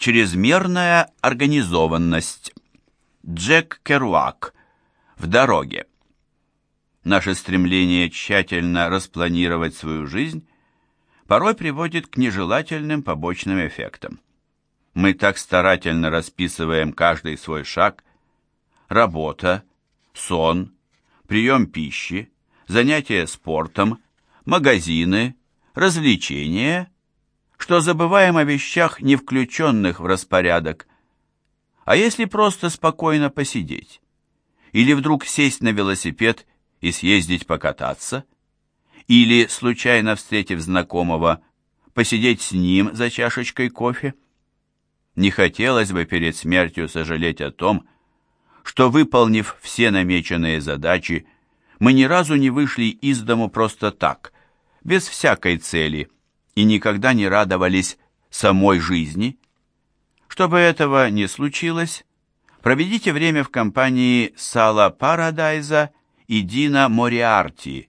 Чрезмерная организованность. Джек Керуак. В дороге. Наше стремление тщательно распланировать свою жизнь порой приводит к нежелательным побочным эффектам. Мы так старательно расписываем каждый свой шаг. Работа, сон, прием пищи, занятия спортом, магазины, развлечения, что забываем о вещах, не включенных в распорядок. А если просто спокойно посидеть? Или вдруг сесть на велосипед и съездить покататься? Или, случайно встретив знакомого, посидеть с ним за чашечкой кофе? Не хотелось бы перед смертью сожалеть о том, что, выполнив все намеченные задачи, мы ни разу не вышли из дому просто так, без всякой цели, и никогда не радовались самой жизни. Чтобы этого не случилось, проведите время в компании Сала Парадайза и Дина Мориарти,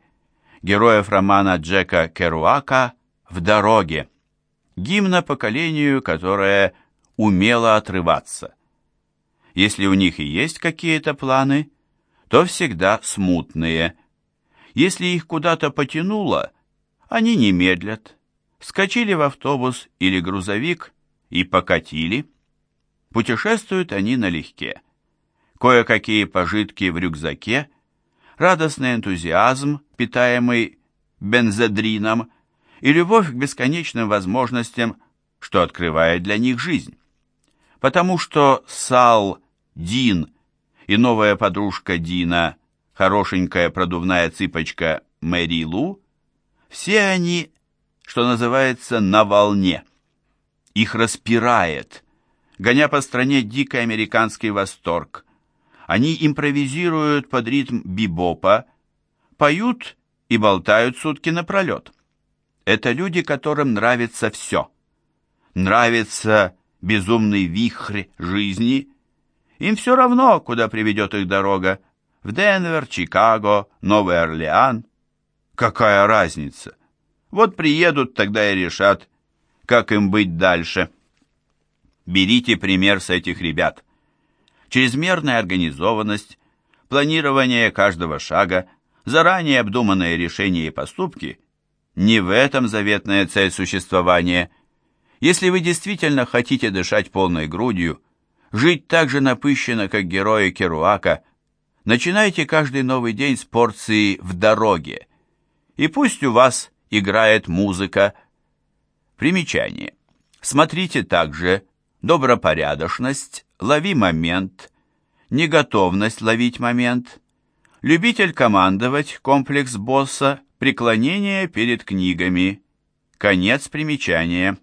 героев романа Джека Керуака «В дороге», гимна поколению, которое умело отрываться. Если у них и есть какие-то планы, то всегда смутные. Если их куда-то потянуло, они не медлят. Скочили в автобус или грузовик и покатили. Путешествуют они налегке. Кое-какие пожитки в рюкзаке, радостный энтузиазм, питаемый бензодрином, и любовь к бесконечным возможностям, что открывает для них жизнь потому что Сал, Дин и новая подружка Дина, хорошенькая продувная цыпочка Мэри Лу, все они, что называется, на волне. Их распирает, гоня по стране дикий американский восторг. Они импровизируют под ритм бибопа, поют и болтают сутки напролет. Это люди, которым нравится все. Нравится безумный вихрь жизни, им все равно, куда приведет их дорога, в Денвер, Чикаго, Новый Орлеан. Какая разница? Вот приедут, тогда и решат, как им быть дальше. Берите пример с этих ребят. Чрезмерная организованность, планирование каждого шага, заранее обдуманные решения и поступки – не в этом заветная цель существования – если вы действительно хотите дышать полной грудью, жить так же напыщенно, как герои Керуака, начинайте каждый новый день с порции «в дороге». И пусть у вас играет музыка. Примечание. Смотрите также добропорядочность, лови момент, неготовность ловить момент, любитель командовать, комплекс босса, преклонение перед книгами. Конец примечания.